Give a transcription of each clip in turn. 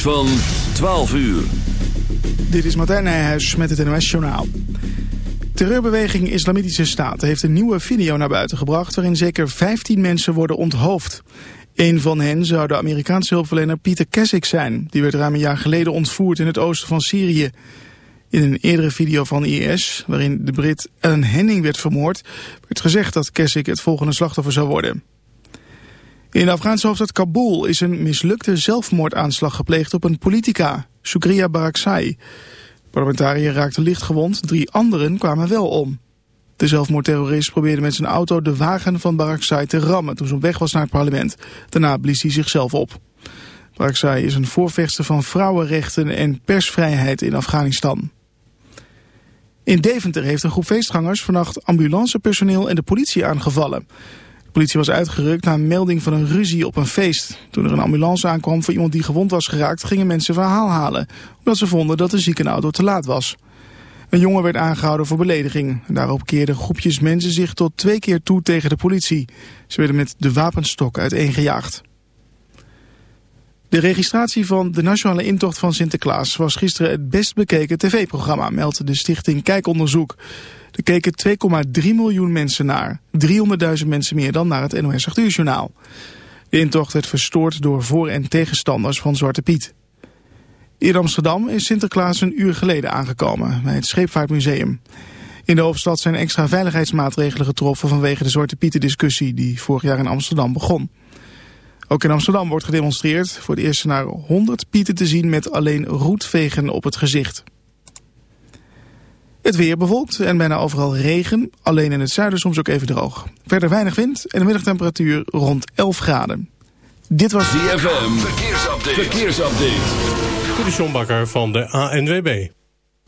Van 12 uur. Dit is Martijn Nijhuis met het NOS Journaal. Terreurbeweging Islamitische Staat heeft een nieuwe video naar buiten gebracht... waarin zeker 15 mensen worden onthoofd. Een van hen zou de Amerikaanse hulpverlener Pieter Keswick zijn. Die werd ruim een jaar geleden ontvoerd in het oosten van Syrië. In een eerdere video van IS, waarin de Brit Ellen Henning werd vermoord... werd gezegd dat Keswick het volgende slachtoffer zou worden. In de Afghaanse hoofdstad Kabul is een mislukte zelfmoordaanslag gepleegd op een politica, Shukriya Barakzai. De parlementariër raakte licht gewond, drie anderen kwamen wel om. De zelfmoordterrorist probeerde met zijn auto de wagen van Barakzai te rammen toen ze op weg was naar het parlement. Daarna blies hij zichzelf op. Barakzai is een voorvechter van vrouwenrechten en persvrijheid in Afghanistan. In Deventer heeft een groep feestgangers vannacht ambulancepersoneel en de politie aangevallen. De politie was uitgerukt na een melding van een ruzie op een feest. Toen er een ambulance aankwam voor iemand die gewond was geraakt, gingen mensen verhaal halen. Omdat ze vonden dat de ziekenauto te laat was. Een jongen werd aangehouden voor belediging. Daarop keerden groepjes mensen zich tot twee keer toe tegen de politie. Ze werden met de wapenstok uiteengejaagd. De registratie van de nationale intocht van Sinterklaas was gisteren het best bekeken tv-programma, meldt de stichting Kijkonderzoek. Er keken 2,3 miljoen mensen naar. 300.000 mensen meer dan naar het NOS 8 uur journaal. De intocht werd verstoord door voor- en tegenstanders van Zwarte Piet. In Amsterdam is Sinterklaas een uur geleden aangekomen bij het Scheepvaartmuseum. In de hoofdstad zijn extra veiligheidsmaatregelen getroffen vanwege de Zwarte Pieten discussie die vorig jaar in Amsterdam begon. Ook in Amsterdam wordt gedemonstreerd. Voor het eerst naar 100 pieten te zien met alleen roetvegen op het gezicht. Het weer bewolkt en bijna overal regen. Alleen in het zuiden soms ook even droog. Verder weinig wind en de middagtemperatuur rond 11 graden. Dit was DFM. Verkeersupdate. Verkeersupdate. De van de ANWB.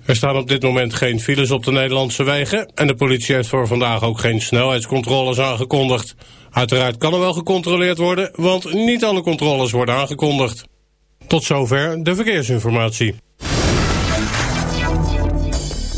Er staan op dit moment geen files op de Nederlandse wegen... en de politie heeft voor vandaag ook geen snelheidscontroles aangekondigd. Uiteraard kan er wel gecontroleerd worden, want niet alle controles worden aangekondigd. Tot zover de verkeersinformatie.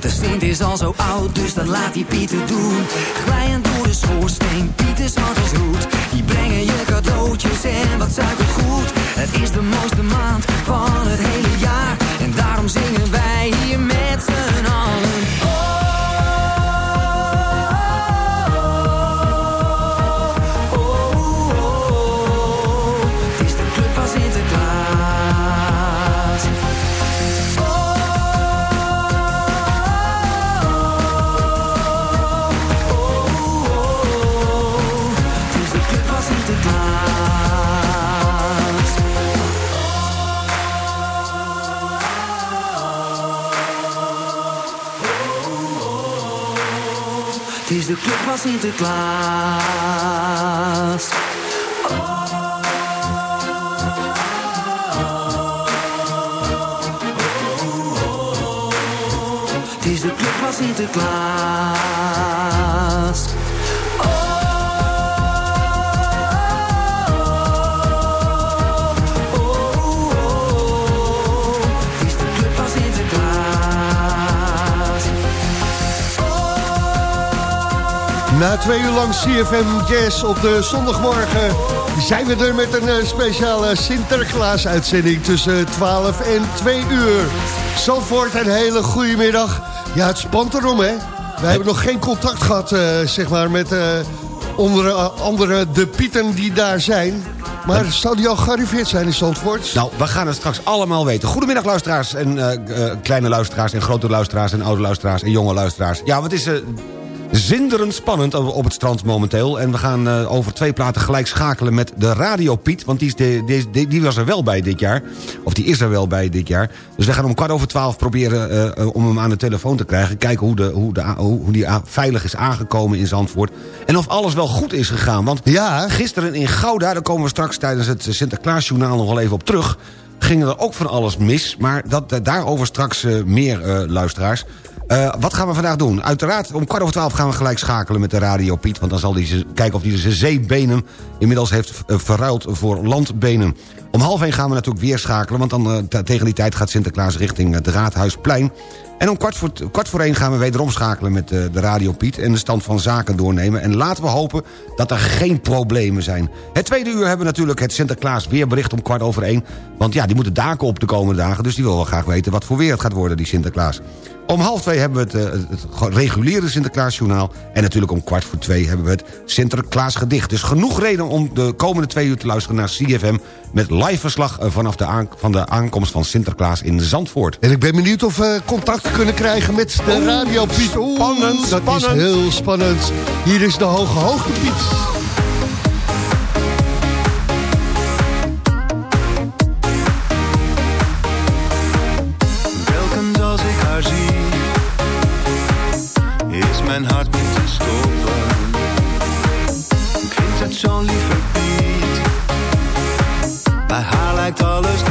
De Sint is al zo oud, dus dat laat die Pieter doen. Glijend door de schoorsteen, Piet is hard als roet. Die brengen je cadeautjes en wat suikergoed. Het is de mooiste maand van het hele jaar. En daarom zingen wij hier met z'n allen. De club van Sinterklaas. Het is de club van Sinterklaas. Na twee uur lang CFM Jazz op de zondagmorgen zijn we er met een eh, speciale Sinterklaas-uitzending tussen 12 en 2 uur. Zandvoort, een hele goede middag. Ja, het spant erom, hè? Wij hebben nog geen contact gehad, eh, zeg maar, met eh, onder andere de Pieten die daar zijn. Maar zou die al gearriveerd zijn in Zandvoort? Nou, we gaan het straks allemaal weten. Goedemiddag luisteraars en kleine luisteraars en grote luisteraars en oude luisteraars en jonge luisteraars. Ja, het is zinderend spannend op het strand momenteel. En we gaan eh, over twee platen gelijk schakelen met de Radio Piet. Want die, is de, die, die, die was er wel bij dit jaar. Of die is er wel bij dit jaar. Dus we gaan om kwart over twaalf proberen eh, eh, om hem aan de telefoon te krijgen. Kijken hoe, de, hoe, de, hoe, die veilig is aangekomen in Zandvoort. En of alles wel goed is gegaan. Want Ja. gisteren in Gouda, daar komen we straks tijdens het Sinterklaasjournaal nog wel even op terug... gingen er ook van alles mis, maar dat, daarover straks meer luisteraars. Eh, wat gaan we vandaag doen? Uiteraard, om kwart over twaalf gaan we gelijk schakelen met de Radio Piet... want dan zal hij kijken of hij zijn zeebenen inmiddels heeft eh, verruild voor landbenen. Om half één gaan we natuurlijk weer schakelen... want dan eh, tegen die tijd gaat Sinterklaas richting het Raadhuisplein... En om kwart voor, kwart voor één gaan we wederom schakelen met de Radio Piet... en de stand van zaken doornemen. En laten we hopen dat er geen problemen zijn. Het tweede uur hebben we natuurlijk het Sinterklaas weerbericht om kwart over één. Want ja, die moeten daken op de komende dagen... dus die wil wel graag weten wat voor weer het gaat worden, die Sinterklaas. Om half twee hebben we het, eh, het ge- reguliere Sinterklaasjournaal... en natuurlijk om kwart voor twee hebben we het Sinterklaas gedicht. Dus genoeg reden om de komende twee uur te luisteren naar CFM... met live verslag eh, vanaf de, aan- van de aankomst van Sinterklaas in Zandvoort. En ik ben benieuwd of we contact kunnen krijgen met de Radio Piet. Oeh, spannend, dat spannend. is heel spannend. Hier is de Hoge Hoogte Piet. Mijn hart niet te stoppen. Ik vind het zo'n lieve Piet, bij haar lijkt alles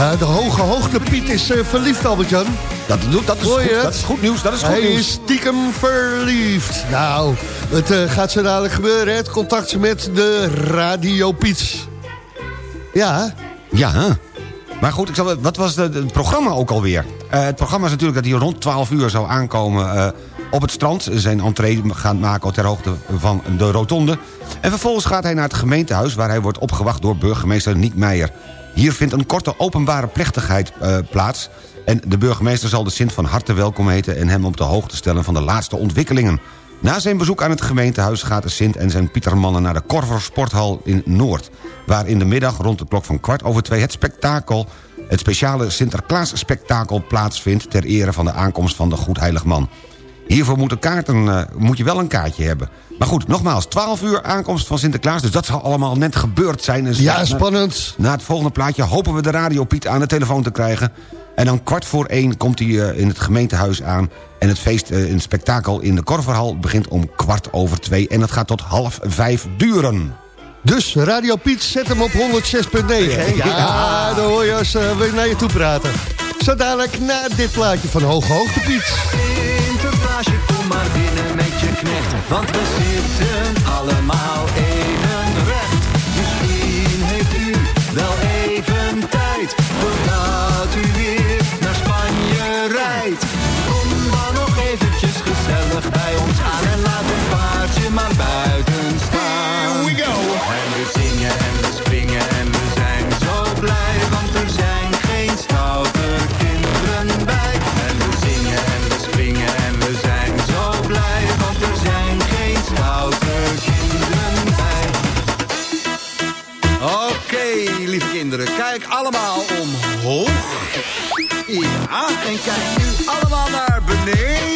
Ja, de hoge hoogte Piet is eh, verliefd, Albert-Jan. Dat, dat, is Hoor je goed, dat is goed nieuws, dat is goed Hij nieuws. is stiekem verliefd. Nou, het eh, gaat zo dadelijk gebeuren, het contact met de Radio Piet. Ja, Ja, maar goed, ik zal, wat was de- het programma ook alweer? Eh, het programma is natuurlijk dat hij rond 12 uur zou aankomen op het strand. Zijn entree gaan maken ter hoogte van de rotonde. En vervolgens gaat hij naar het gemeentehuis... waar hij wordt opgewacht door burgemeester Niek Meijer. Hier vindt een korte openbare plechtigheid eh, plaats... en de burgemeester zal de Sint van harte welkom heten... en hem op de hoogte stellen van de laatste ontwikkelingen. Na zijn bezoek aan het gemeentehuis gaat de Sint en zijn Pietermannen... naar de Korver Sporthal in Noord... waar in de middag rond de klok van kwart over twee het spektakel... het speciale Sinterklaas-spektakel plaatsvindt... ter ere van de aankomst van de Goedheiligman. Hiervoor moeten kaarten, eh, moet je wel een kaartje hebben. Maar goed, nogmaals, 12 uur aankomst van Sinterklaas... dus dat zal allemaal net gebeurd zijn. En ja spannend. na het volgende plaatje hopen we de radio Piet aan de telefoon te krijgen. En dan kwart voor één komt hij eh, in het gemeentehuis aan... en het feest in het spektakel in de Korverhal begint om kwart over twee... en dat gaat tot half vijf duren. Dus Radio Piet, zet hem op 106.9. hè? Ja, dan hoor je als eh, we naar je toe praten. Zo dadelijk na dit plaatje van Hoge Hoogte Piet. Sinterklaasje, kom maar binnen Want we zitten allemaal even allemaal omhoog. Ja, en kijk nu allemaal naar beneden.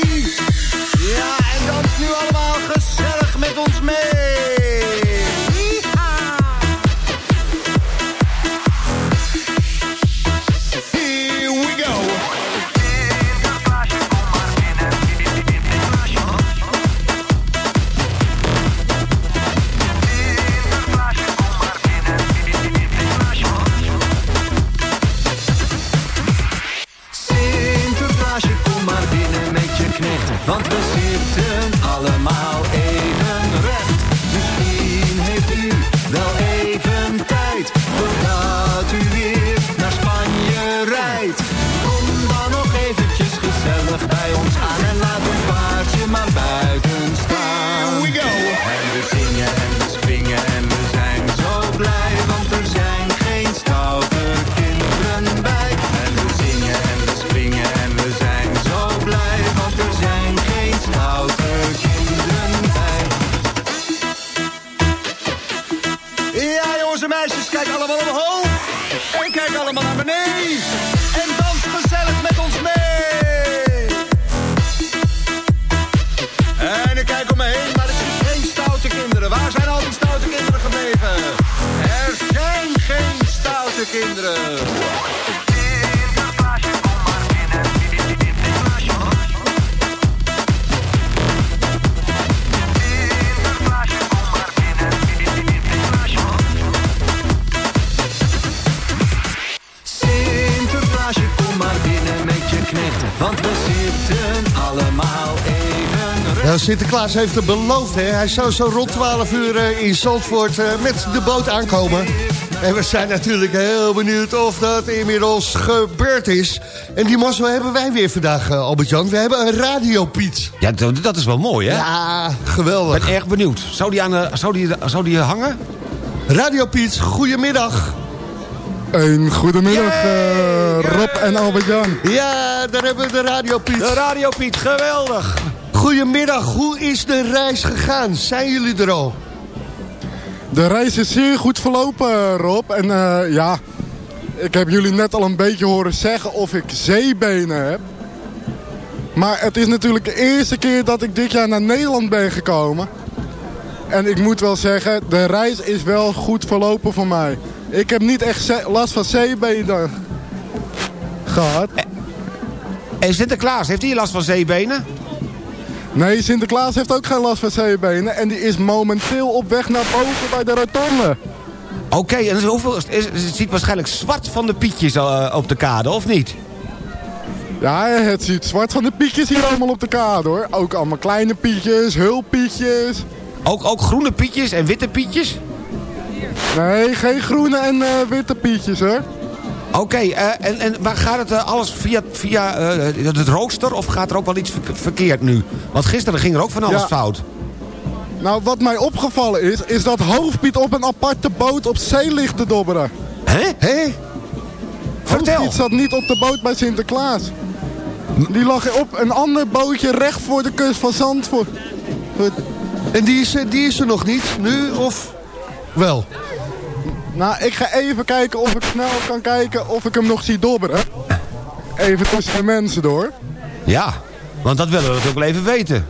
Nou, Sinterklaas heeft het beloofd, hè. Hij zou zo rond 12 uur eh, in Zandvoort eh, met de boot aankomen. En we zijn natuurlijk heel benieuwd of dat inmiddels gebeurd is. En die mazzel hebben wij weer vandaag, eh, Albert-Jan. We hebben een radio, Piet. Ja, dat is wel mooi, hè? Ja, Ik geweldig. ben erg benieuwd. Zou die, aan de, zou die, zou die hangen? Radio Piet, goedemiddag. Een goedemiddag, Rob en Albert-Jan. Ja, daar hebben we de Radio Piet. De Radio Piet, geweldig. Goedemiddag, hoe is de reis gegaan? Zijn jullie er al? De reis is zeer goed verlopen, Rob. En eh, ja, ik heb jullie net al een beetje horen zeggen of ik zeebenen heb. Maar het is natuurlijk de eerste keer dat ik dit jaar naar Nederland ben gekomen. En ik moet wel zeggen, de reis is wel goed verlopen voor mij. Ik heb niet echt last van zeebenen gehad. En Sinterklaas, heeft hij last van zeebenen? Nee, Sinterklaas heeft ook geen last van zeebenen. En die is momenteel op weg naar boven bij de rotonde. Oké, en hoeveel, is, is- het ziet waarschijnlijk zwart van de pietjes eh, op de kade, of niet? Ja, het ziet zwart van de pietjes hier allemaal op de kade hoor. Ook allemaal kleine pietjes, hulppietjes. Ook, ook groene pietjes en witte pietjes? Nee, geen groene en eh, witte pietjes hoor. Oké, eh, en, en maar gaat het eh, alles via, via eh, het rooster of gaat er ook wel iets ver- verkeerd nu? Want gisteren ging er ook van alles Ja. fout. Nou, wat mij opgevallen is, is dat Hoofdpiet op een aparte boot op zee ligt te dobberen. Hè? Hé? Vertel. Hoofdpiet zat niet op de boot bij Sinterklaas. Die lag op een ander bootje recht voor de kust van Zandvoort. En die is, die is er nog niet, nu of wel? Nou, ik ga even kijken of ik snel kan kijken of ik hem nog zie dobberen. Even tussen de mensen door. Ja, want dat willen we natuurlijk wel even weten.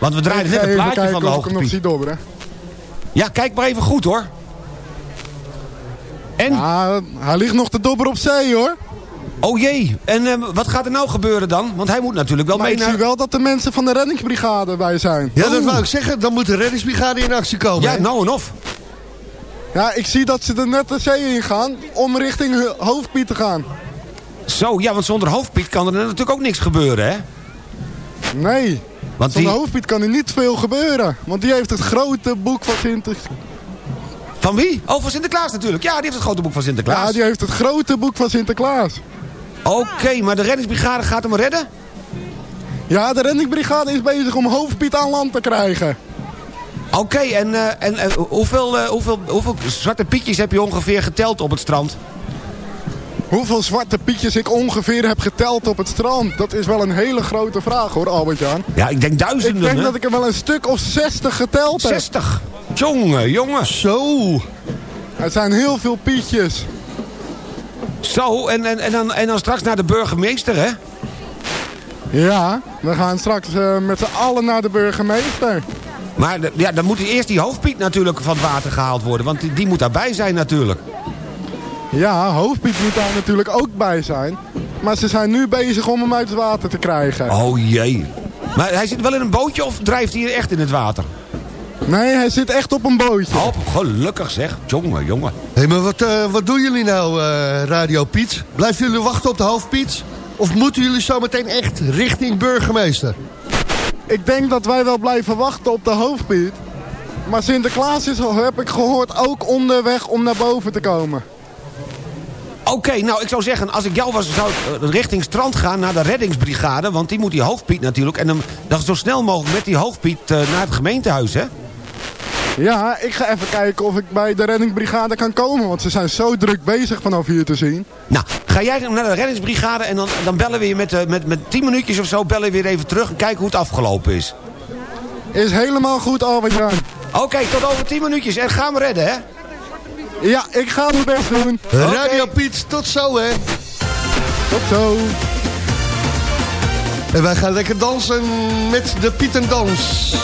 Want we draaien net een even plaatje van de of ik hem nog zie dobberen. Ja, kijk maar even goed hoor. En? Ja, hij ligt nog te dobberen op zee hoor. Oh jee, en eh, wat gaat er nou gebeuren dan? Want hij moet natuurlijk wel Maar mee ik naar... zie wel dat de mensen van de reddingsbrigade bij zijn. Ja, dat wou ik zeggen. Dan moet de reddingsbrigade in actie komen. Ja, hè? nou en of. Ja, ik zie dat ze er net de zee in gaan om richting Hoofdpiet te gaan. Zo, ja, want zonder hoofdpiet kan er natuurlijk ook niks gebeuren, hè? Nee, Want zonder die... Hoofdpiet kan er niet veel gebeuren. Want die heeft het grote boek van Sinterklaas. Van wie? Oh, van Sinterklaas natuurlijk. Ja, die heeft het grote boek van Sinterklaas. Ja, die heeft het grote boek van Sinterklaas. Oké, maar de reddingsbrigade gaat hem redden? Ja, de reddingsbrigade is bezig om Hoofdpiet aan land te krijgen. Oké, en, eh, en eh, hoeveel, eh, hoeveel, hoeveel zwarte pietjes heb je ongeveer geteld op het strand? Hoeveel zwarte pietjes ik ongeveer heb geteld op het strand, dat is wel een hele grote vraag hoor, Albert-Jan. Ja, ik denk Ik duizenden, denk hè? dat ik er wel een stuk of 60 geteld heb. 60. Jongen, jongen. Zo. Het zijn heel veel pietjes. Zo, en, en, en, dan, en dan straks naar de burgemeester, hè? Ja, we gaan straks eh, met z'n allen naar de burgemeester. Maar ja, dan moet eerst die hoofdpiet natuurlijk van het water gehaald worden. Want die, die moet daarbij zijn natuurlijk. Ja, Hoofdpiet moet daar natuurlijk ook bij zijn. Maar ze zijn nu bezig om hem uit het water te krijgen. Oh jee. Maar hij zit wel in een bootje of drijft hij echt in het water? Nee, hij zit echt op een bootje. Oh, gelukkig zeg. Jongen, jongen. Hé, maar wat, eh, wat doen jullie nou, eh, Radio Piet? Blijven jullie wachten op de hoofdpiet? Of moeten jullie zo meteen echt richting burgemeester? Ik denk dat wij wel blijven wachten op de Hoofdpiet. Maar Sinterklaas is, heb ik gehoord, ook onderweg om naar boven te komen. Oké, nou ik zou zeggen, als ik jou was, zou ik eh, richting strand gaan naar de reddingsbrigade. Want die moet die hoofdpiet natuurlijk. En dan, dan zo snel mogelijk met die hoofdpiet eh, naar het gemeentehuis, hè? Ja, ik ga even kijken of ik bij de reddingsbrigade kan komen. Want ze zijn zo druk bezig vanaf hier te zien. Nou, ga jij naar de reddingsbrigade en dan, dan bellen we je met, eh, met, met 10 minuutjes of zo... bellen we weer even terug en kijken hoe het afgelopen is. Is helemaal goed, Albert-Jan. Oké, tot over 10 minuutjes en ga me redden, hè? Ja, ik ga mijn best doen. Radio Piet, tot zo hè. Tot zo. En wij gaan lekker dansen met de Pietendans.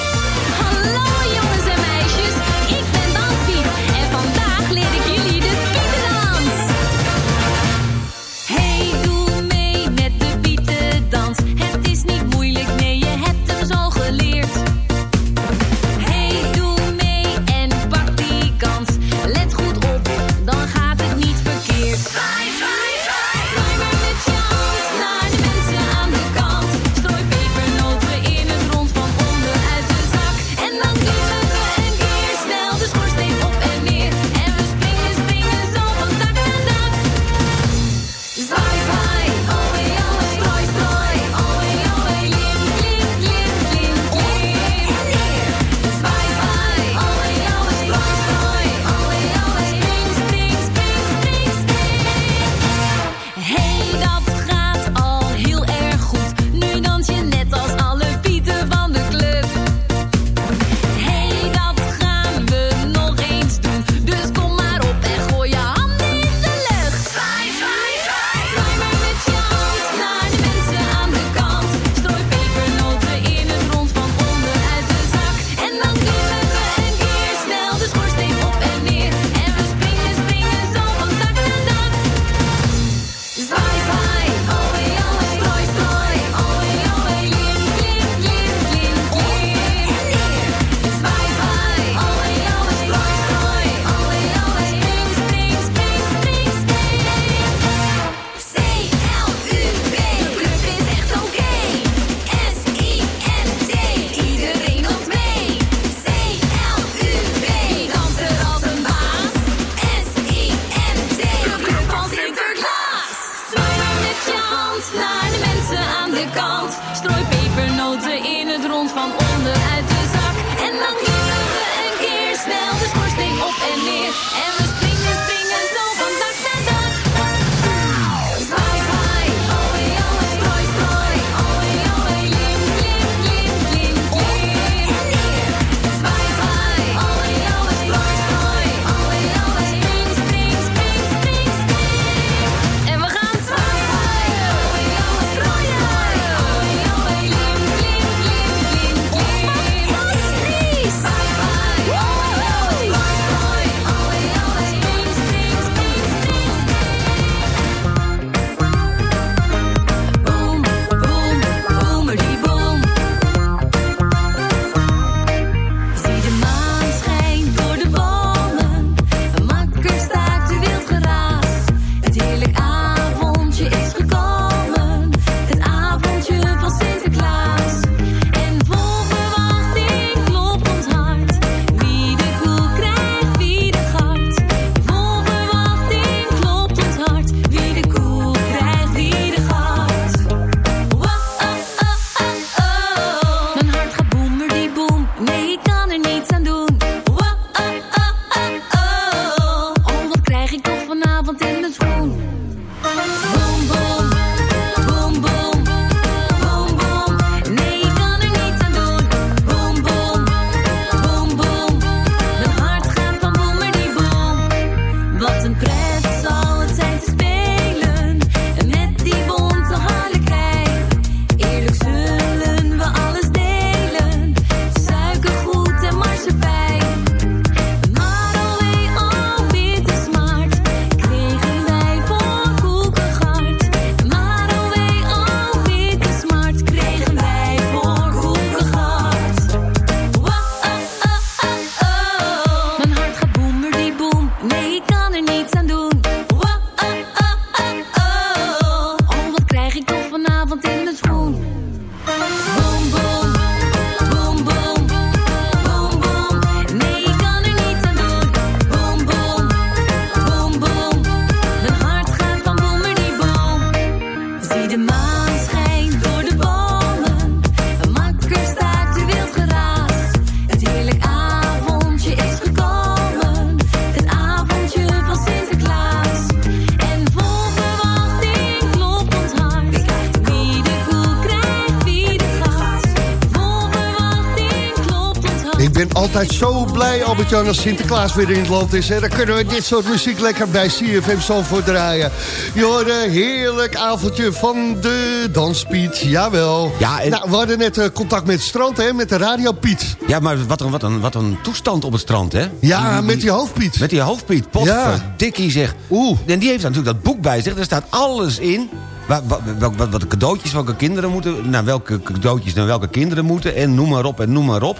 Altijd zo blij, Albert-Jan, als Sinterklaas weer in het land is. Hè? Dan kunnen we dit soort muziek lekker bij CFM Zandvoort draaien. Je hoorde een heerlijk avondje van de Danspiet, jawel. Ja, en- nou, we hadden net eh, contact met het strand, hè, met de radio Piet. Ja, maar wat een, wat, een, wat een toestand op het strand, hè? Ja, met die hoofdpiet. Met die hoofdpiet, Ja. potverdikkie zeg. Oeh. En die heeft natuurlijk dat boek bij zich, daar staat alles in... Wat, wat, wat, wat, wat de cadeautjes welke kinderen moeten... naar welke cadeautjes naar welke kinderen moeten... en noem maar op en noem maar op.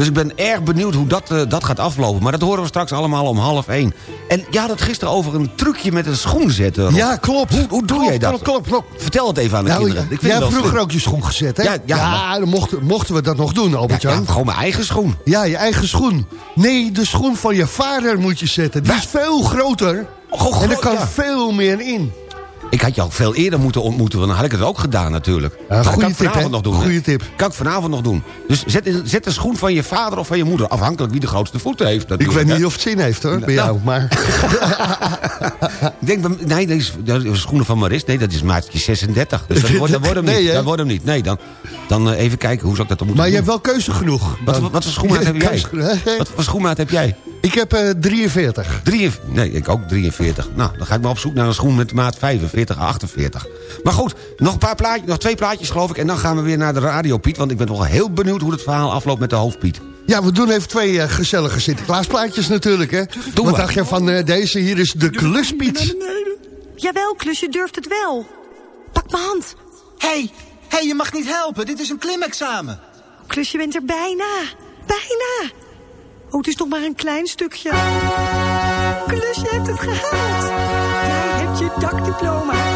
Dus ik ben erg benieuwd hoe dat, eh, dat gaat aflopen. Maar dat horen we straks allemaal om half één. En ja, dat gisteren over een trucje met een schoen zetten. Rob. Ja, klopt. Hoe, hoe doe Klopt, jij dat? Klopt, klopt, klopt. Vertel het even aan de Nou, kinderen. Ik vind jij hebt vroeger ook je schoen gezet, hè? Ja, ja, maar- dan mochten, mochten we dat nog doen, ja, Albert-Jan. ja, gewoon mijn eigen schoen. Ja, je eigen schoen. Nee, de schoen van je vader moet je zetten. Die is veel groter. Oh, en er kan veel meer in. Ik had je al veel eerder moeten ontmoeten, want dan had ik het ook gedaan natuurlijk. Ja, goeie kan ik tip, vanavond nog doen. hè? Goeie tip. Kan ik vanavond nog doen. Dus zet, zet de schoen van je vader of van je moeder. Afhankelijk wie de grootste voeten heeft. Ik weet hè. niet of het zin heeft, hoor, bij Nou. jou. Maar Ik denk, bij- nee, dat is, dat is schoenen van Maris. Nee, dat is maatje 36. Dus dat wordt, dat wordt hem Nee, niet. hè? Dat wordt hem niet. Nee, dan, dan eh, even kijken, hoe zou ik dat dan moeten Maar je hebt wel keuze genoeg. Wat, wat, wat voor schoenmaat heb jij? Wat voor schoenmaat heb jij? Ik heb eh 43. 43, nee, ik ook 43. Nou, dan ga ik maar op zoek naar een schoen met maat 45 à 48. Maar goed, nog, een paar plaatjes, nog twee plaatjes geloof ik... en dan gaan we weer naar de radio, Piet... want ik ben wel heel benieuwd hoe het verhaal afloopt met de hoofdpiet. Ja, we doen even twee eh, gezellige Sinterklaasplaatjes natuurlijk, hè. Wat dacht je van eh, deze? Hier is de kluspiet. Jawel, Klus, je durft het wel. Pak mijn hand. Hé, hey, hey, je mag niet helpen. Dit is een klimexamen. Klus, je bent er bijna. Bijna. Oh, het is nog maar een klein stukje. Klus, je hebt het gehaald. Jij hebt je dakdiploma.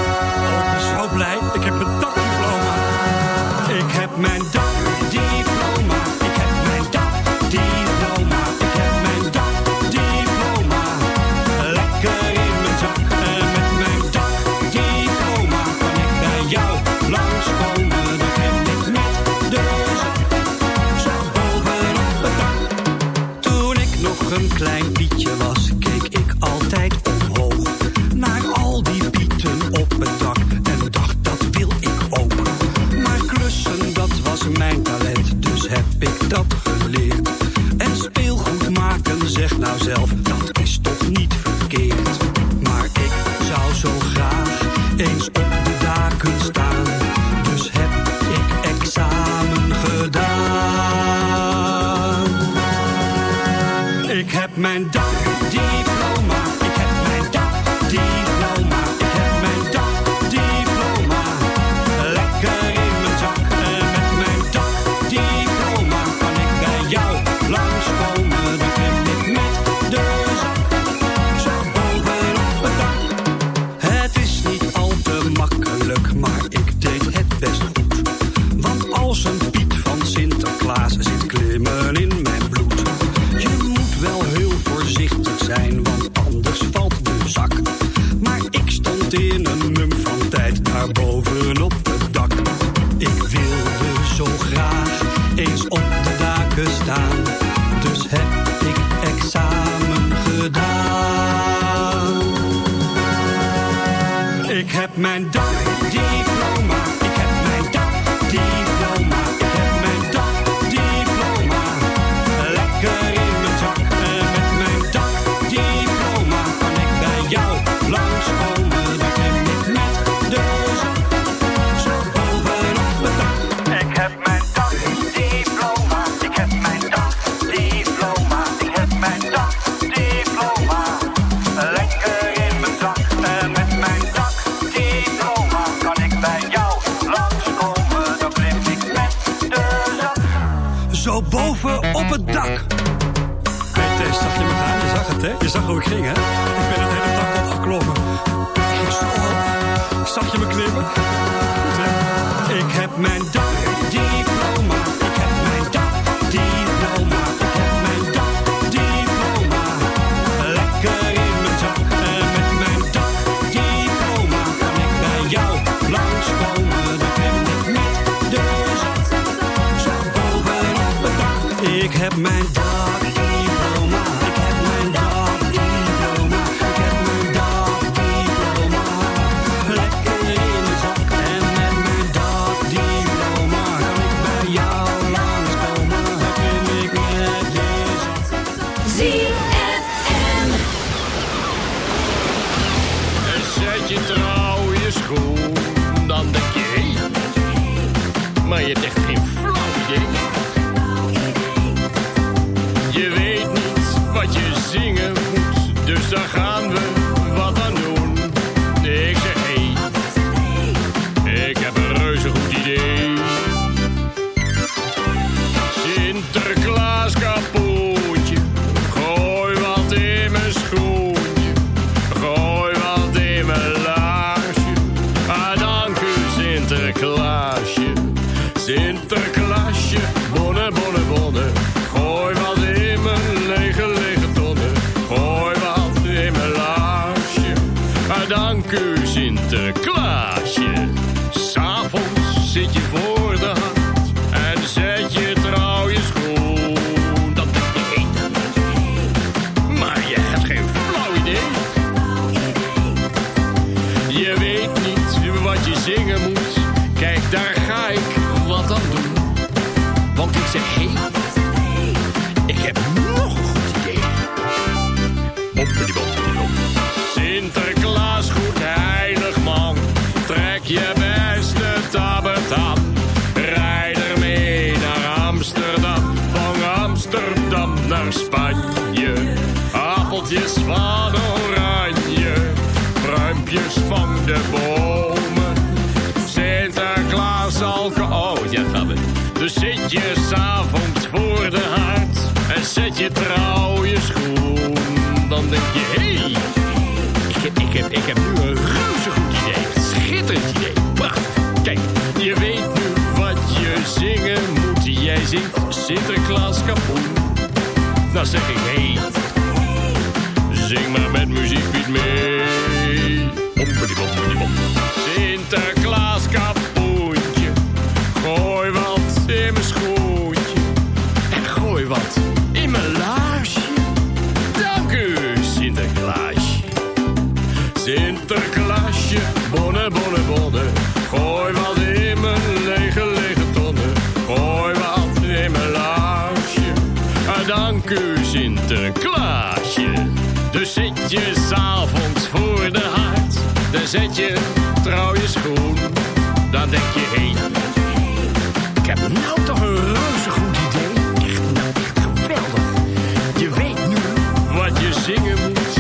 Sinterklaasje. Ik heb nog een goed idee. Boppidi-boppidi-bop. Sinterklaas, goed heilig man. Trek je beste tabbert aan. Rijd er mee naar Amsterdam. Van Amsterdam naar Spanje. Appeltjes van oranje. Pruimpjes van de bomen. Je. Hey, ik, ik, heb, ik heb nu een reuze goed idee. Schitterend idee. Prachtig. Kijk, je weet nu wat je zingen moet. Jij zingt Sinterklaas kapoen. Nou zeg ik, hé. Hey, zing maar met muziek Piet mee. Sinterklaasje. Dus zit je s'avonds voor de haard. Dan zet je trouw je schoen. Dan denk je, hé. ik heb nou toch een reuze goed idee. Echt, nou echt geweldig. Je weet nu wat je zingen moet.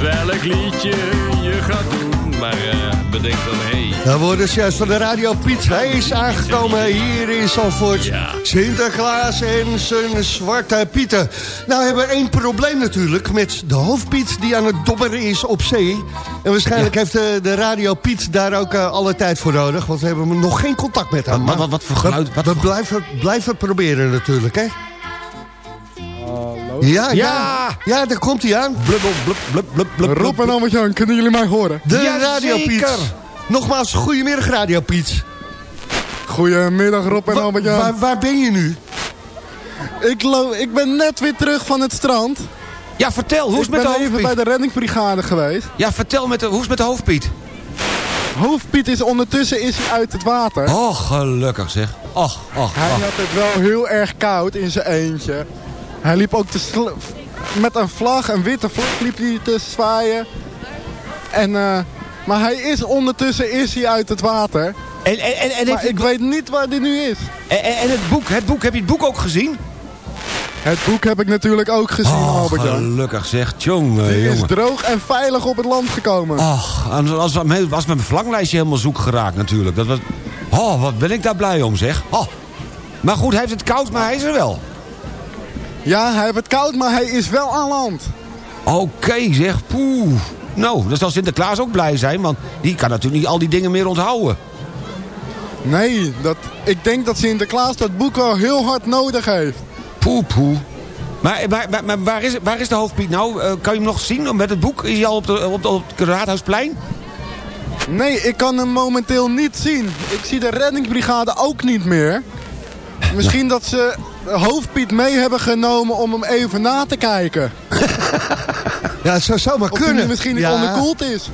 Welk liedje je gaat doen. Maar eh, bedenk dan, hé. Hey, Dan worden ze juist van de radio Piet. Hij is aangekomen hier in Zandvoort. Sinterklaas en zijn zwarte Pieten. Nou hebben we één probleem natuurlijk met de hoofdpiet die aan het dobberen is op zee. En waarschijnlijk heeft de, de radio Piet daar ook eh, alle tijd voor nodig. Want we hebben nog geen contact met hem. Wat- wat- wat voor geluid- We, we blijven, blijven proberen natuurlijk, hè? Ja, ja, ja, daar komt hij aan. Blub, blub, blub, blub, blub, Rob en Albert-Jan, kunnen jullie mij horen? De Radio Piet. Nogmaals, goedemiddag Radio Piet. Goedemiddag Rob en Wa- Albert-Jan. waar, waar ben je nu? Ik, ik ben net weer terug van het strand. Ja, vertel, hoe is ik het met de ben even hoofdpiet? bij de reddingsbrigade geweest. Ja, vertel, met de, hoe is het met de hoofdpiet? Hoofdpiet is ondertussen is hij uit het water. Oh, gelukkig zeg. Och, och, Hij och. had het wel heel erg koud in zijn eentje. Hij liep ook te met een vlag, een witte vlag, liep hij te zwaaien. En, eh, maar hij is ondertussen is hij uit het water. En, en, en, en, maar ik weet niet waar hij nu is. en, en- en het boek, het boek, heb je het boek ook gezien? Het boek heb ik natuurlijk ook gezien, Oh, gelukkig zeg. Jongen, Die is droog en veilig op het land gekomen. Och, als, als, was mijn verlanglijstje helemaal zoek geraakt natuurlijk. Dat was, oh, wat ben ik daar blij om zeg. Oh. Maar goed, hij heeft het koud, maar hij is er wel. Ja, hij heeft het koud, maar hij is wel aan land. Oké zeg, poeh. Nou, dan zal Sinterklaas ook blij zijn, want die kan natuurlijk niet al die dingen meer onthouden. Nee, dat, ik denk dat Sinterklaas dat boek wel heel hard nodig heeft. Poeh, poeh. Maar, maar, maar, maar waar, is, waar is de hoofdpiet nou? Eh, kan je hem nog zien met het boek? Is hij al op, de, op, de, op het Raadhuisplein? Nee, ik kan hem momenteel niet zien. Ik zie de reddingsbrigade ook niet meer. Misschien dat ze hoofdpiet mee hebben genomen om hem even na te kijken. Ja, het zou zomaar Of hij kunnen. misschien niet ja. onderkoeld is.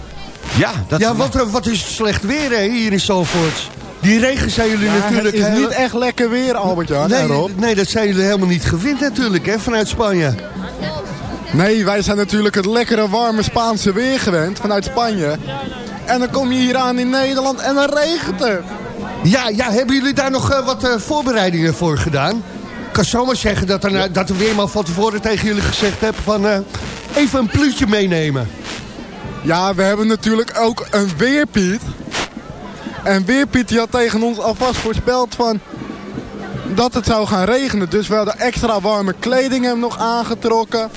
Ja, dat ja wat, wat is slecht weer hè, hier in Zalvoort. Die regen zijn jullie Ja, natuurlijk... het is niet echt lekker weer, Albert-Jan nee, en Rob. nee, dat zijn jullie helemaal niet gewend natuurlijk, hè, vanuit Spanje. Nee, wij zijn natuurlijk het lekkere warme Spaanse weer gewend vanuit Spanje. En dan kom je hier aan in Nederland en dan regent het. Ja, ja, hebben jullie daar nog eh, wat eh, voorbereidingen voor gedaan? Ik kan zomaar zeggen dat, er, nou- dat de weerman van tevoren tegen jullie gezegd heeft van... eh, even een pluutje meenemen. Ja, we hebben natuurlijk ook een weerpiet. En weerpiet die had tegen ons alvast voorspeld van dat het zou gaan regenen. Dus we hadden extra warme kleding hem nog aangetrokken.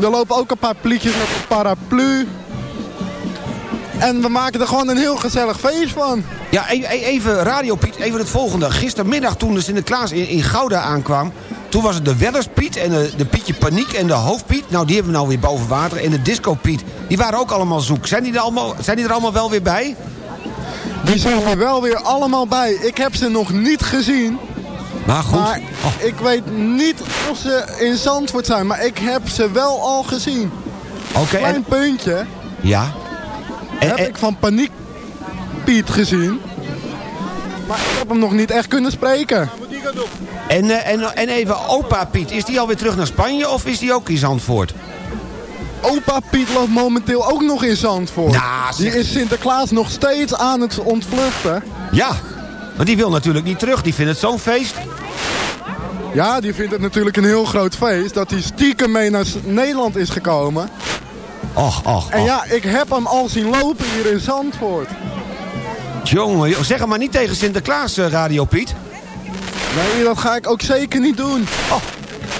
Er lopen ook een paar plietjes met een paraplu. En we maken er gewoon een heel gezellig feest van. Ja, e- e- even Radio Piet, even het volgende. Gistermiddag toen de Sinterklaas in, Gouda aankwam... toen was het de Wedderspiet en de, de Pietje Paniek en de Hoofdpiet. Nou, die hebben we nou weer boven water. En de Disco Piet, die waren ook allemaal zoek. Zijn die er allemaal, zijn die er allemaal wel weer bij? Die zijn er wel weer allemaal bij. Ik heb ze nog niet gezien. Maar goed. Maar ik weet niet of ze in Zandvoort zijn. Maar ik heb ze wel al gezien. Oké, Klein en- puntje Ja. heb ik van Paniek Piet gezien. Maar ik heb hem nog niet echt kunnen spreken. En, eh, en, en even, opa Piet, is die alweer terug naar Spanje of is die ook in Zandvoort? Opa Piet loopt momenteel ook nog in Zandvoort. Ja, die is Sinterklaas nog steeds aan het ontvluchten. Ja, maar die wil natuurlijk niet terug. Die vindt het zo'n feest. Ja, die vindt het natuurlijk een heel groot feest dat hij stiekem mee naar Nederland is gekomen. Och, och, En ja, ik heb hem al zien lopen hier in Zandvoort. Jongen, zeg het maar niet tegen Sinterklaas, eh, Radio Piet. Nee, dat ga ik ook zeker niet doen. Oh,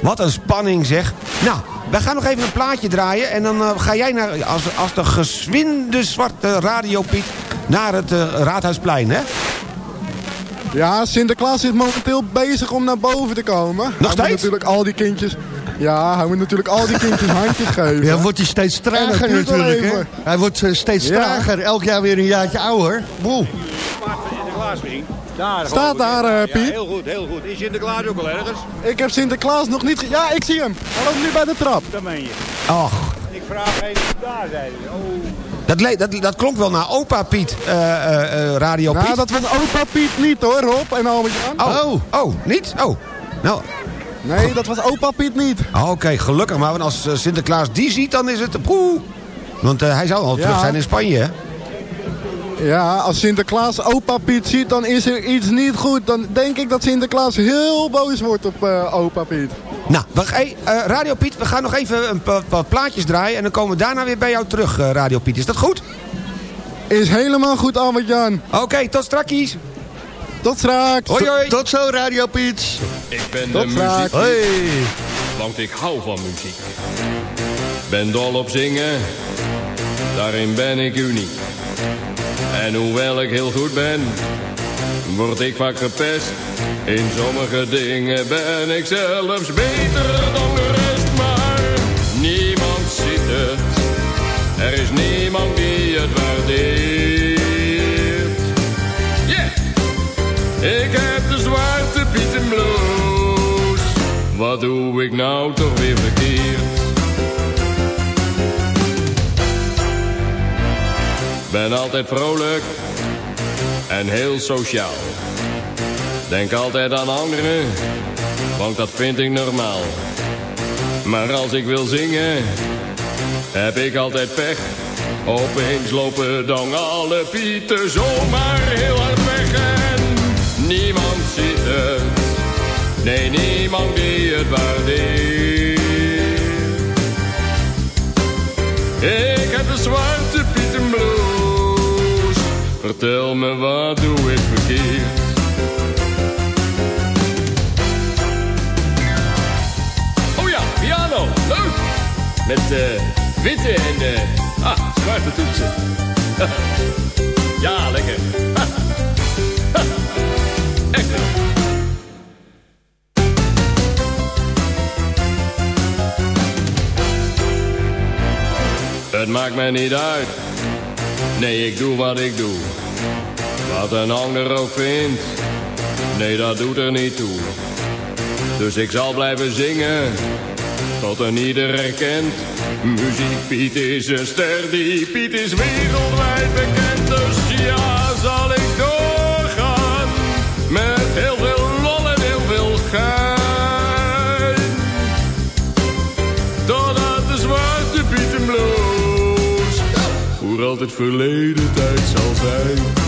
wat een spanning zeg. Nou, wij gaan nog even een plaatje draaien. En dan eh, ga jij naar, als, als de gezwinde zwarte Radio Piet naar het eh, Raadhuisplein, hè? Ja, Sinterklaas is momenteel bezig om naar boven te komen. Nog hij steeds? Moet natuurlijk al die kindjes... Ja, hij moet natuurlijk al die kindjes handjes geven. Ja, wordt hij steeds trager natuurlijk, hè? Hij wordt eh, steeds Ja. trager. Elk jaar weer een jaartje ouder. Boel. Sinterklaas? Daar, Staat daar, eh, Ja, Piet? heel goed, heel goed. Is Sinterklaas ook al ergens? Ik heb Sinterklaas nog niet... Ja, ik zie hem. Hij loopt nu bij de trap. Dat meen je. Och, Ik vraag even daar, zei hij. Oh. dat, le- dat, dat klonk wel naar opa Piet, eh, eh, eh, Radio Nou, Piet. dat was opa Piet niet hoor, Rob en Albert-Jan. Oh, oh, niet? Oh, nou... Nee, dat was opa Piet niet. Oh, Oké, gelukkig maar, want als Sinterklaas die ziet, dan is het... Poeh. Want hij zou al Ja. terug zijn in Spanje, hè? Ja, als Sinterklaas opa Piet ziet, dan is er iets niet goed. Dan denk ik dat Sinterklaas heel boos wordt op eh, opa Piet. Nou, we, hey, eh, Radio Piet, we gaan nog even een paar plaatjes draaien... en dan komen we daarna weer bij jou terug, eh, Radio Piet. Is dat goed? Is helemaal goed, Albert-Jan. Oké, tot strakkies. Tot straks. Hoi, hoi. Tot zo, Radio Piet. Ik ben Tot de muziek, Hoi. want ik hou van muziek. Ben dol op zingen, daarin ben ik uniek. En hoewel ik heel goed ben, word ik vaak gepest. In sommige dingen ben ik zelfs beter dan de rest. Maar niemand ziet het, er is niemand die het waardeert. Yeah! Ik heb de zwarte Pieten blues. Wat doe ik nou toch weer verkeerd? Ben altijd vrolijk en heel sociaal. Denk altijd aan anderen, want dat vind ik normaal. Maar als ik wil zingen, heb ik altijd pech. Opeens lopen dan alle pieten zomaar heel hard weg en niemand ziet het. Nee, niemand die het waardeert. Ik heb de blues. Vertel me wat doe ik verkeerd. Oh ja, piano, leuk. Met eh, witte en eh, ah, zwarte toetsen. ja, lekker. Het maakt mij niet uit. Nee, ik doe wat ik doe. Wat een ander ook vindt, nee dat doet er niet toe. Dus ik zal blijven zingen, tot een ieder herkent. Muziek Piet is een ster, die Piet is wereldwijd bekend. Dus ja, zal ik doorgaan, met heel veel lol en heel veel gein. Totdat de zwarte Piet hem bloos, voor altijd verleden tijd zal zijn.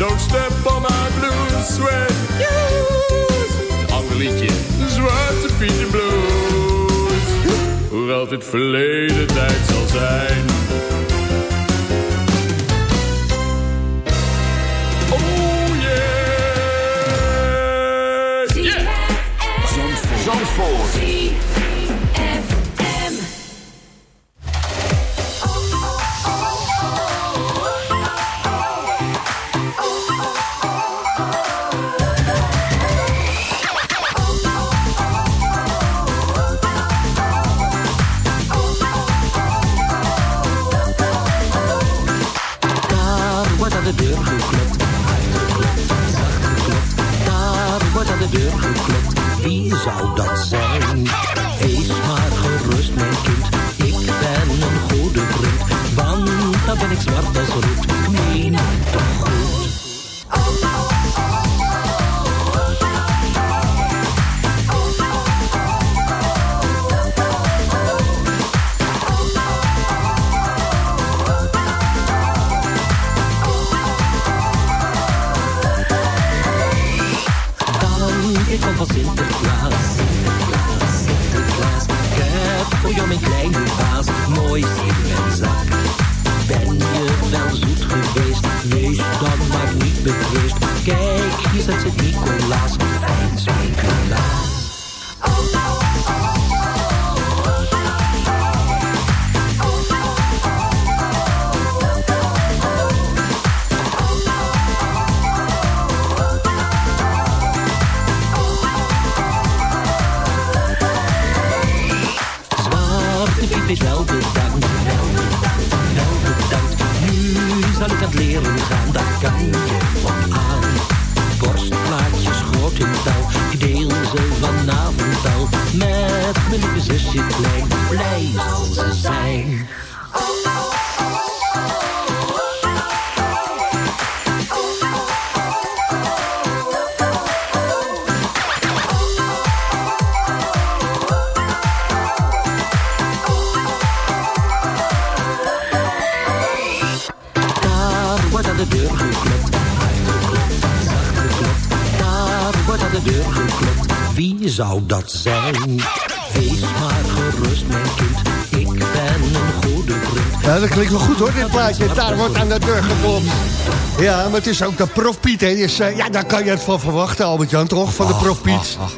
Don't step on my blues sweat. Ander liedje. Zwarte Pieter Blues, voor altijd verleden tijd zal zijn. Kijk, hier zit zit Nicolaas. Fijn Sinterklaas. Zwarte Piet is wel bedankt, wel bedankt, wel bedankt. Nu zal ik het leren gaan, daar kan je. Ik deel ze vanavond al. Met mijn lieve zusje klein, blij zal ze zijn. Zou dat zijn? Wees maar gerust, mijn kind. Ik ben een goede vriend. Ja, dat klinkt wel goed hoor, dit plaatje. Daar wordt aan de deur geklopt. Ja, maar het is ook de prof Piet, hè. Dus, eh, ja, daar kan je het van verwachten, Albert-Jan, toch? Van de prof Piet. ach, ach.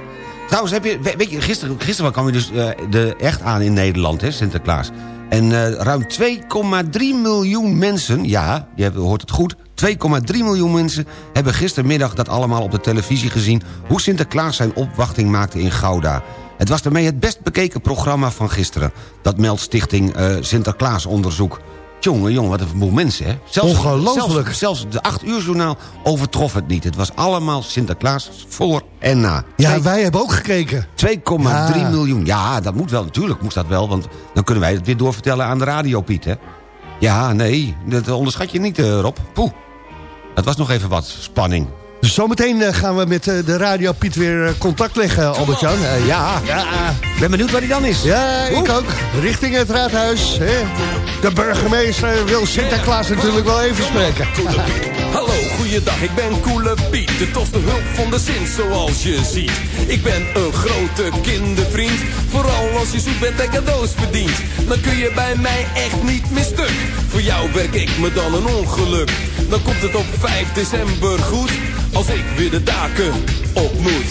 Trouwens, heb je, we- weet je, gisteren, gisteren kwam je dus eh, de echt aan in Nederland, hè, Sinterklaas. En eh, ruim 2,3 miljoen mensen, ja, je hoort het goed... 2,3 miljoen mensen hebben gistermiddag dat allemaal op de televisie gezien... hoe Sinterklaas zijn opwachting maakte in Gouda. Het was daarmee het best bekeken programma van gisteren. Dat meldt stichting eh, Sinterklaas Onderzoek. Jongen, jongen, wat een boel mensen, hè? Ongelooflijk. Zelfs, zelfs de 8 uur journaal overtrof het niet. Het was allemaal Sinterklaas voor en na. Ja, wij hebben ook gekeken. 2,3 Ja. miljoen. Ja, dat moet wel. Natuurlijk moest dat wel. Want dan kunnen wij het weer doorvertellen aan de radio, Piet, hè? Ja, nee. Dat onderschat je niet, eh, Rob. Poeh. Dat was nog even wat spanning. Dus zometeen eh, gaan we met eh, de radio Piet weer eh, contact leggen, Albert-Jan. Ja. ja. Ben benieuwd waar hij dan is. Ja, ik ook. Richting het raadhuis. Hè. De burgemeester wil Sinterklaas natuurlijk wel even spreken. Goeiedag, ik ben Koele Piet, de hulp van de zin zoals je ziet. Ik ben een grote kindervriend, vooral als je zoek bent en cadeaus verdient. Dan kun je bij mij echt niet meer stuk, voor jou werk ik me dan een ongeluk. Dan komt het op 5 december goed, als ik weer de daken op moet.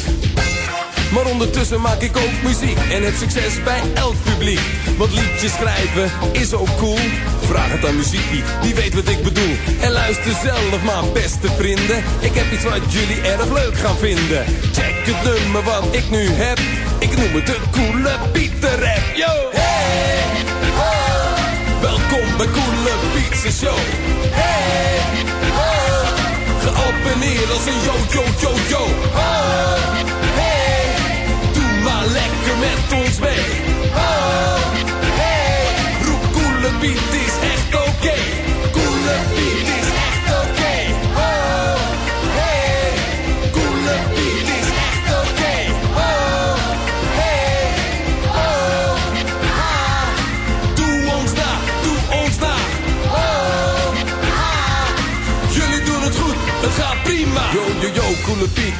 Maar ondertussen maak ik ook muziek en heb succes bij elk publiek. Want liedjes schrijven is ook cool. Vraag het aan muziekpiet, die weet wat ik bedoel. En luister zelf maar, beste vrienden. Ik heb iets wat jullie erg leuk gaan vinden. Check het nummer wat ik nu heb. Ik noem het de coole Pieter rap. Yo! Hey! ho! Welkom bij Coole Pietse Show. Hey! ho! Geabonneerd als een yo, yo, yo, yo. Koele Piet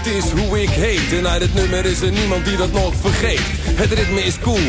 Piet is hoe ik heet. En uit het nummer is er niemand die dat nog vergeet. Het ritme is cool,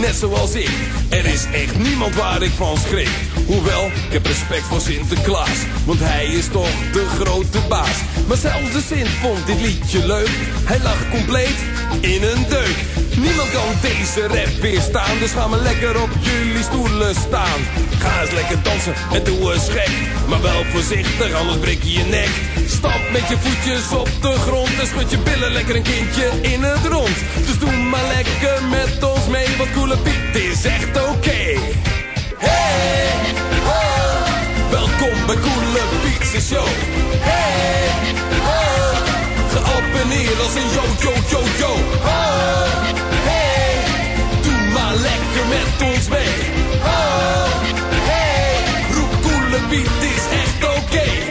net zoals ik. Er is echt niemand waar ik van schrik. Hoewel, ik heb respect voor Sinterklaas. Want hij is toch de grote baas. Maar zelfs de Sint vond dit liedje leuk. Hij lag compleet in een deuk. Niemand kan deze rap weerstaan. Dus ga maar lekker op jullie stoelen staan. Ga eens lekker dansen en doe eens gek. Maar wel voorzichtig, anders breek je je nek. Stamp met je voetjes op de grond. En schud je billen lekker een kindje in het rond. Dus doe maar lekker met ons mee. Want Coole Piet is echt oké. Hey, ho, welkom bij Coole Piet's show. Hey, ho, geabonneerd als een yo, yo, yo, yo. Hey, doe maar lekker met ons mee. Ho, hey, roep Coole Piet is echt oké.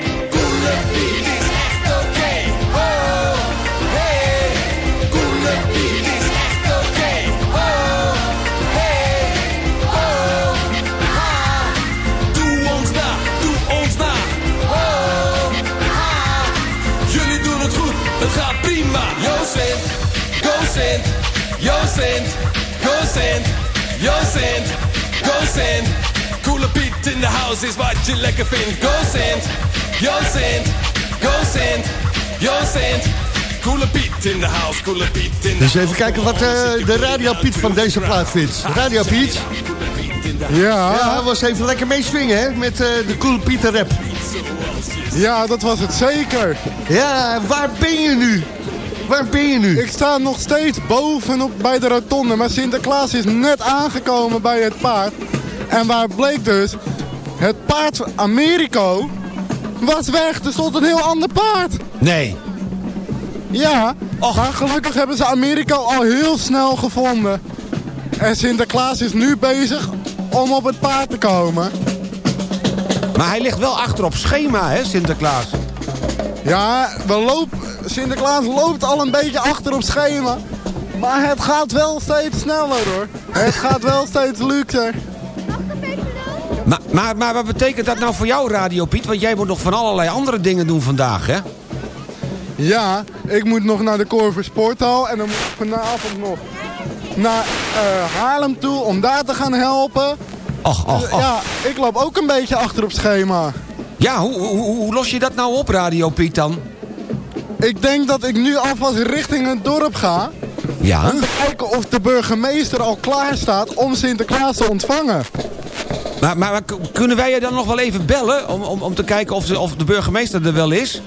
Go Sint, yo Sint, go Sint. Coole Piet in de house is wat je lekker vindt. Go Sint, yo Sint, go Sint, yo Sint. Coole Piet in de house, coole Piet in de Dus even kijken wat eh, de Radio Piet van deze plaat vindt. Radio Piet. Ja. Ja, was even lekker meeswingen, hè? Met eh, de Cool Pieter rap. Ja, dat was het zeker. Ja, waar ben je nu? Waar ben je nu? Ik sta nog steeds bovenop bij de rotonde, maar Sinterklaas is net aangekomen bij het paard. En waar bleek dus, het paard van Americo was weg. Er stond een heel ander paard. Nee. Ja, maar gelukkig hebben ze Americo al heel snel gevonden. En Sinterklaas is nu bezig om op het paard te komen. Maar hij ligt wel achter op schema, hè, Sinterklaas? Ja, we lopen, Sinterklaas loopt al een beetje achter op schema. Maar het gaat wel steeds sneller hoor. Het gaat wel steeds luxer. Maar, maar, maar wat betekent dat nou voor jou, Radio Piet? Want jij moet nog van allerlei andere dingen doen vandaag, hè? Ja, ik moet nog naar de Corver Sporthal en dan moet ik vanavond nog naar eh, Haarlem toe om daar te gaan helpen. Och, och, och. Ja, ik loop ook een beetje achter op schema. Ja, hoe, hoe, hoe los je dat nou op, Radio Piet, dan? Ik denk dat ik nu alvast richting het dorp ga. Ja? Om te kijken of de burgemeester al klaar staat om Sinterklaas te ontvangen. Maar, maar, kunnen wij je dan nog wel even bellen... om, om, om te kijken of, ze, of de burgemeester er wel is?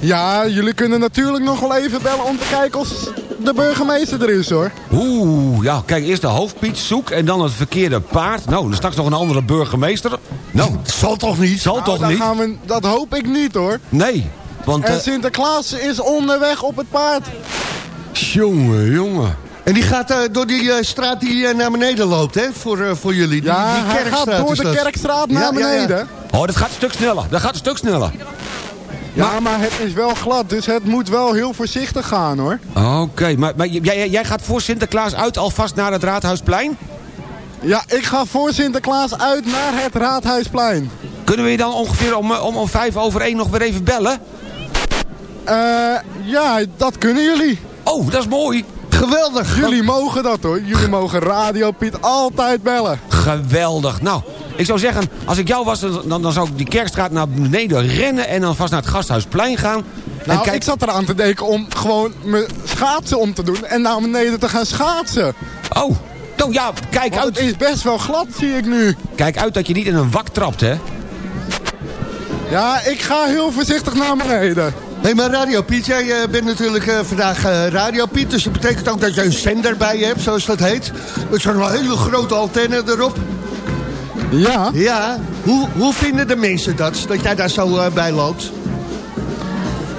Ja, jullie kunnen natuurlijk nog wel even bellen om te kijken of de burgemeester er is hoor. Oeh, ja, kijk, eerst de hoofdpiet zoek en dan het verkeerde paard. Nou, dan straks nog een andere burgemeester. Nou, zal toch niet? Zal Nou, toch dan niet? Gaan we, dat hoop ik niet hoor. Nee, want... En eh, Sinterklaas is onderweg op het paard. jongen, jongen. En die gaat eh, door die eh, straat die eh, naar beneden loopt, hè? Voor, eh, voor jullie. Die, Ja, die hij gaat door de. Kerkstraat Ja, naar ja, ja. beneden. Oh, dat gaat een stuk sneller. Dat gaat een stuk sneller. Ja, maar het is wel glad, dus het moet wel heel voorzichtig gaan hoor. Oké, maar, maar jij, jij gaat voor Sinterklaas uit alvast naar het Raadhuisplein? Ja, ik ga voor Sinterklaas uit naar het Raadhuisplein. Kunnen we je dan ongeveer om, om, om vijf over één nog weer even bellen? Eh, ja, dat kunnen jullie. Oh, dat is mooi. Geweldig. Jullie mogen dat hoor. Jullie mogen Radio Piet altijd bellen. Geweldig. Nou, ik zou zeggen, als ik jou was, dan, dan zou ik die kerkstraat naar beneden rennen... en dan vast naar het Gasthuisplein gaan. Nou, en kijk, ik zat eraan te denken om gewoon mijn schaatsen om te doen en naar beneden te gaan schaatsen. Oh, nou ja, kijk Want uit. het is best wel glad, zie ik nu. Kijk uit dat je niet in een wak trapt, hè? Ja, ik ga heel voorzichtig naar beneden. Hé, maar Radio Piet, jij eh, bent natuurlijk eh, vandaag eh, Radio Piet. Dus dat betekent ook dat je een zender bij je hebt, zoals dat heet. Met zo'n hele grote antenne erop. Ja. Ja, hoe, hoe vinden de mensen dat, dat jij daar zo bij loopt?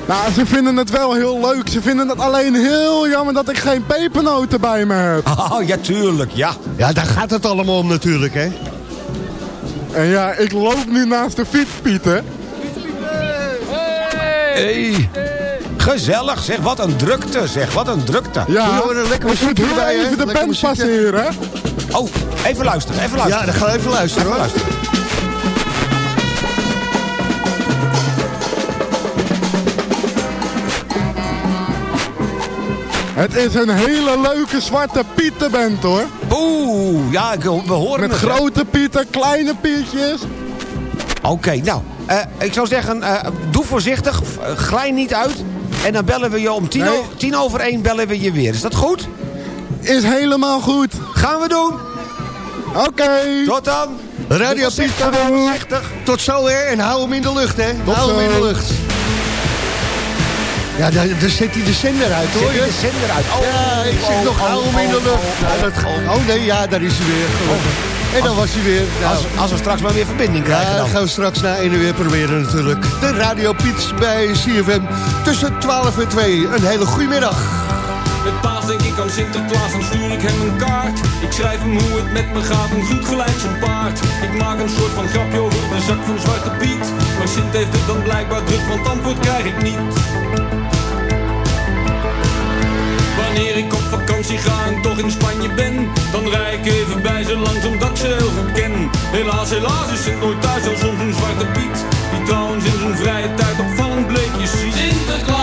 Nou, ze vinden het wel heel leuk. Ze vinden het alleen heel jammer dat ik geen pepernoten bij me heb. Oh, ja, tuurlijk, ja. Ja, daar gaat het allemaal om natuurlijk, hè? En ja, ik loop nu naast de fietspiet, hè. Hey. Gezellig, zeg. Wat een drukte, zeg. Wat een drukte. Ja, we moeten lekker even de band passeren. hè. Oh, even luisteren, even luisteren. Ja, dan gaan we even luisteren, hoor. Luisteren. Het is een hele leuke Zwarte Pietenband hoor. Oeh, ja, we horen Met grote Pieten, kleine Pietjes. Oké, nou, eh, ik zou zeggen, eh, doe voorzichtig, eh, glij niet uit. En dan bellen we je om tien, Nee. over, tien over één bellen we je weer. Is dat goed? Is helemaal goed. Gaan we doen. Oké. Tot dan. Radio voorzichtig. Tot zo hè, en hou hem in de lucht hè. Tot hou hem in zo. de lucht. Ja, daar, daar zet hij de zender uit hoor. Zet de zender uit. Oh, ja, ik zeg oh, nog, oh, hou hem in de oh, lucht. oh, Ja, dat- oh, oh nee, ja, daar is hij weer. gelukkig. En dan was hij weer. Nou, Als, als we straks maar weer verbinding krijgen ja, dan. gaan we straks na en weer proberen natuurlijk. De Radio Piet bij CFM tussen 12 en 2. Een hele goede middag. Met paas denk ik aan Sinterklaas, dan stuur ik hem een kaart. Ik schrijf hem hoe het met me gaat, een goed gelijk zijn paard. Ik maak een soort van grapje over de zak van Zwarte Piet. Maar Sint heeft het dan blijkbaar druk, want antwoord krijg ik niet. Wanneer ik op vakantie ga en toch in Spanje ben Dan rij ik even bij ze langs omdat ik ze heel goed ken. Helaas, helaas is Sint nooit thuis als soms een zwarte piet Die trouwens in zijn vrije tijd opvallend bleekjes ziet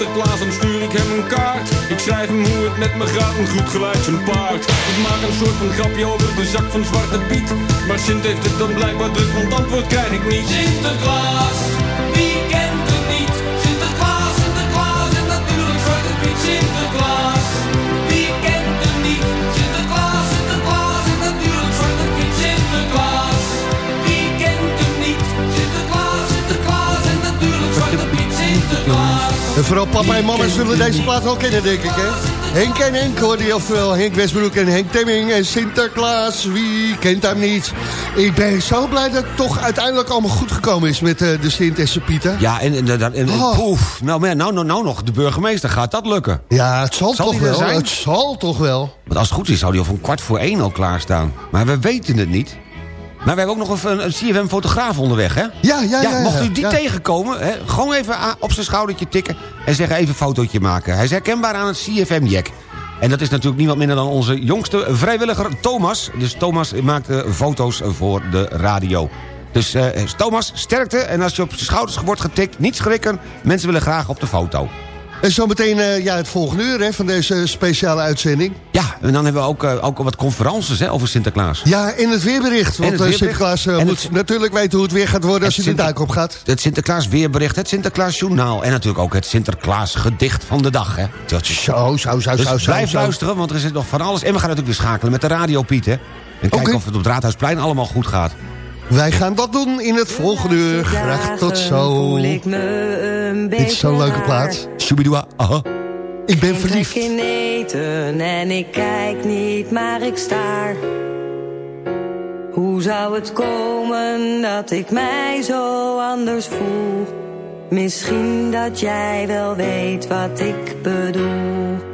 Sinterklaas, dan stuur ik hem een kaart. Ik schrijf hem hoe het met me gaat, een goed gelijk zijn paard. Ik maak een soort van grapje over de zak van Zwarte Piet. Maar Sint heeft het dan blijkbaar druk, want antwoord krijg ik niet. Sinterklaas, wie kent het niet? Sinterklaas, Sinterklaas en natuurlijk Zwarte Piet. Sinterklaas, wie kent het niet? Sinterklaas, Sinterklaas en natuurlijk Zwarte Piet. Sinterklaas, wie kent het niet? Sinterklaas, Sinterklaas en natuurlijk Zwarte Piet. Sinterklaas. En vooral papa en mama zullen deze plaat wel kennen, denk ik, hè? Henk en Henk, hoorde je, oftewel Henk Westbroek en Henk Temming en Sinterklaas. Wie kent hem niet? Ik ben zo blij dat het toch uiteindelijk allemaal goed gekomen is met eh, de Sint en zijn Pieten. Ja, en, en, en, en Oh. poef, nou, nou, nou, nou nog, de burgemeester, gaat dat lukken? Ja, het zal, Zal toch wel. zijn? Het zal toch wel. Want als het goed is, zou die al van kwart voor één al klaarstaan. Maar we weten het niet. Maar we hebben ook nog een, een CFM-fotograaf onderweg, hè? Ja, ja, ja. ja, mocht u die ja. tegenkomen, hè, gewoon even op zijn schoudertje tikken... en zeggen even een fotootje maken. Hij is herkenbaar aan het CFM-jack. En dat is natuurlijk niemand minder dan onze jongste vrijwilliger Thomas. Dus Thomas maakt eh, foto's voor de radio. Dus eh, Thomas, sterkte. En als je op zijn schouders wordt getikt, niet schrikken. Mensen willen graag op de foto. En zometeen eh, ja, het volgende uur hè, van deze speciale uitzending. Ja, en dan hebben we ook, eh, ook wat conferences hè, over Sinterklaas. Ja, in het weerbericht. Want het eh, weerbericht. Sinterklaas En moet het- natuurlijk weten hoe het weer gaat worden als hij de duik op gaat. Het Sinterklaas weerbericht, het Sinterklaas journaal... en natuurlijk ook het Sinterklaas gedicht van de dag. Hè. Zo, zo, zo, Dus zo, zo. blijf zo. luisteren, want er is nog van alles. En we gaan natuurlijk weer schakelen met de radio, Piet. Hè. En kijken of het op het Raadhuisplein allemaal goed gaat. Wij gaan dat doen in het volgende uur. Graag tot zo. ik Dit is zo'n leuke plaat. Shubidua, aha. Ik ben verliefd. in eten en ik kijk niet, maar ik staar. Hoe zou het komen dat ik mij zo anders voel? Misschien dat jij wel weet wat ik bedoel.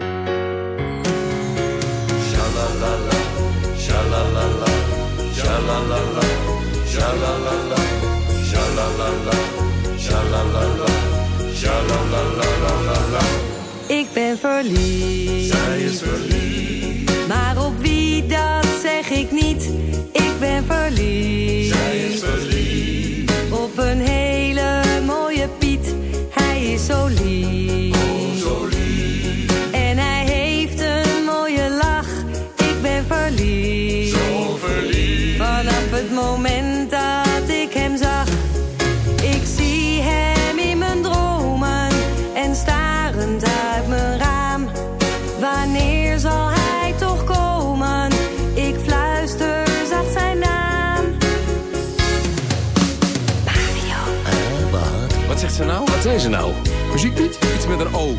verliefd. Zij is verliefd. Maar op wie dat zeg ik niet. Ik ben verliefd. Zij is verliefd. zijn ze nou? Iets met een O.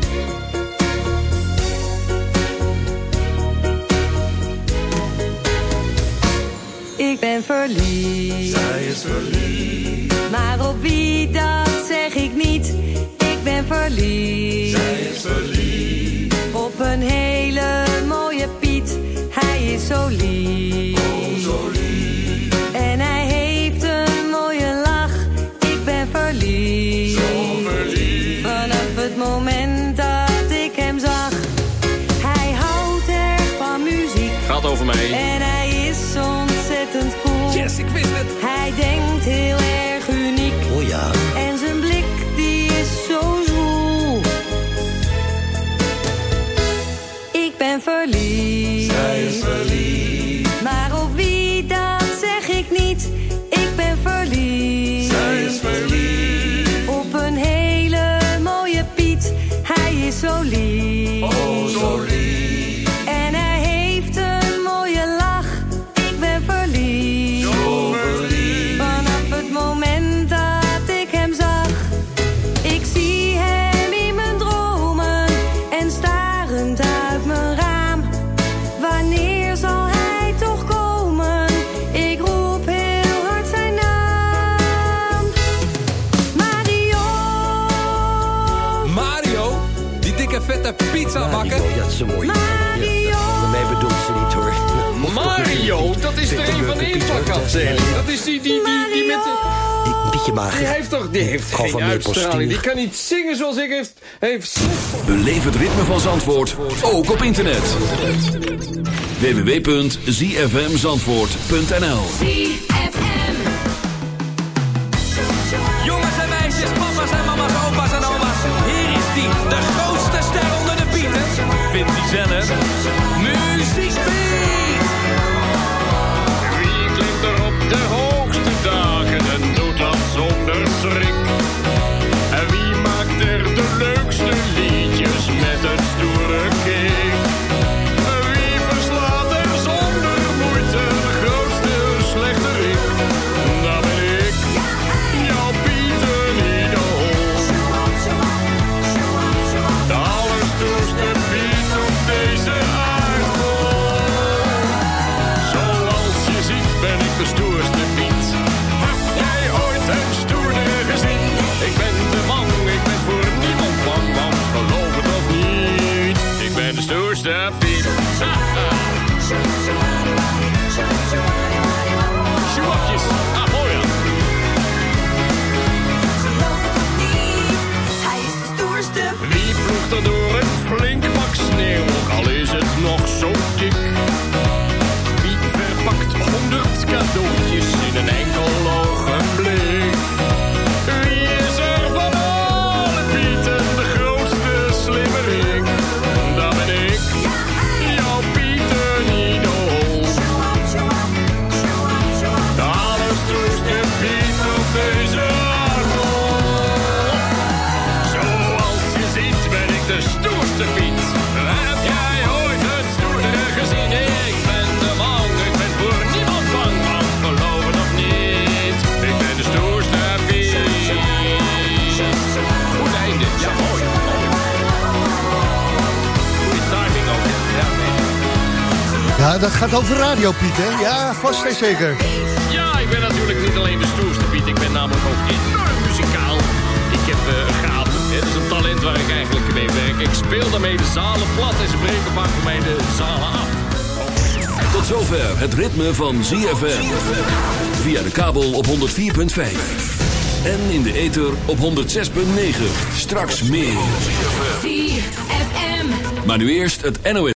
Ik ben verliefd. Zij is verliefd. Maar op wie, dat zeg ik niet. Ik ben verliefd. Zij is verliefd. Op een hele mooie Piet. Hij is zo oh, zo lief. het moment dat ik hem zag. Hij houdt erg van muziek. Gaat over mij. Oh, die heeft toch die heeft geen uitstraling. Die kan niet zingen zoals ik heeft. heeft... Het ritme van Zandvoort, ook op internet. www.zfmzandvoort.nl radio, Piet, hè? Ja, vast en zeker. Ja, ik ben natuurlijk niet alleen de stoerste Piet. Ik ben namelijk ook enorm muzikaal. Ik heb eh, een gaaf. Dit is een talent waar ik eigenlijk mee werk. Ik speel daarmee de zalen plat en ze breken vaak voor mij de zalen af. Tot zover het ritme van ZFM. Via de kabel op 104.5. En in de ether op 106.9. Straks meer. Maar nu eerst het NOS.